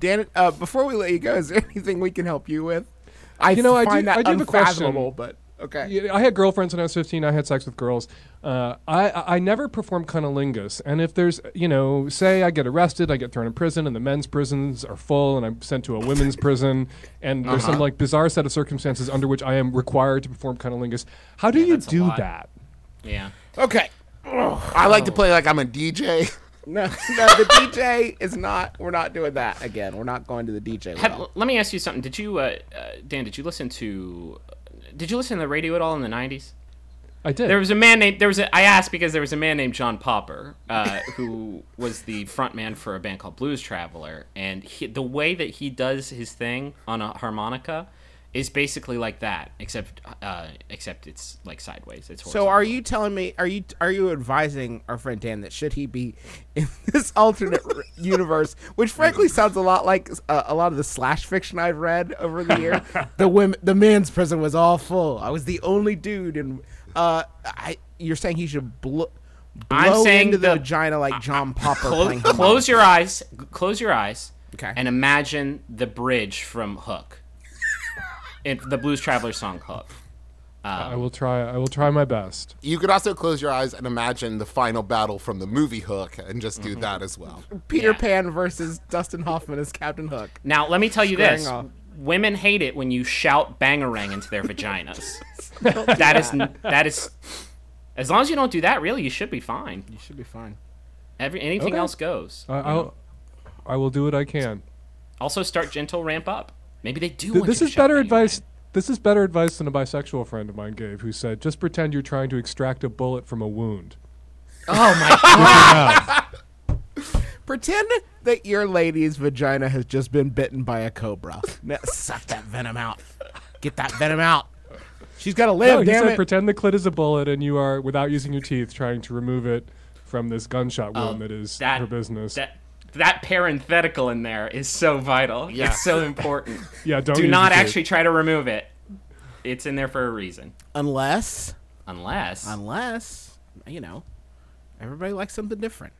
Dan, uh, before we let you go, is there anything we can help you with? I You know, I do- find that I do have a question. unfathomable, but okay. Yeah, I had girlfriends when I was 15. I had sex with girls. Uh, I I never performed cunnilingus. And if there's, you know, say I get arrested, I get thrown in prison, and the men's prisons are full, and I'm sent to a women's prison, and there's Uh-huh. some like bizarre set of circumstances under which I am required to perform cunnilingus. How do you do that? Yeah. Okay. I like to play like I'm a DJ. No, no, the DJ is not. We're not doing that again. We're not going to the DJ. Have, let me ask you something. Did you, uh, uh, Dan? Did you listen to? Did you listen to the radio at all in the '90s? I did. There was a man named. There was a. I asked because there was a man named John Popper, uh, who was the front man for a band called Blues Traveler, and he, the way that he does his thing on a harmonica is basically like that, except uh, except it's like sideways. It's So are you telling me? Are you are you advising our friend Dan that should he be in this alternate universe, which frankly sounds a lot like uh, a lot of the slash fiction I've read over the year? the women, the men's prison was all full. I was the only dude, and uh, I you're saying he should blo- blow I'm saying into the, the- vagina like John Popper Close, close your eyes. Close your eyes. Okay. And imagine the bridge from Hook. In the Blues Traveler song Hook. Um, I will try. I will try my best. You could also close your eyes and imagine the final battle from the movie Hook and just do mm-hmm. that as well. Peter Yeah. Pan versus Dustin Hoffman as Captain Hook. Now, let me tell you Squaring this: off. women hate it when you shout "bangarang" into their vaginas. that is that is. As long as you don't do that, really, you should be fine. You should be fine. Every anything Okay. else goes. I, I'll. I will do what I can. Also, start gentle, ramp up. Maybe they do. Th- want this you is better bangarang. advice. This is better advice than a bisexual friend of mine gave, who said, "Just pretend you're trying to extract a bullet from a wound." Oh my god! Pretend that your lady's vagina has just been bitten by a cobra. Now, suck that venom out. Get that venom out. She's got to live, No, he damn said, it. pretend the clit is a bullet, and you are, without using your teeth, trying to remove it from this gunshot wound oh, that is Oh, that- her business. That that parenthetical in there is so vital. Yeah. It's so important. yeah, don't do not actually try to remove it. It's in there for a reason. unless, Unless unless, you know, everybody likes something different.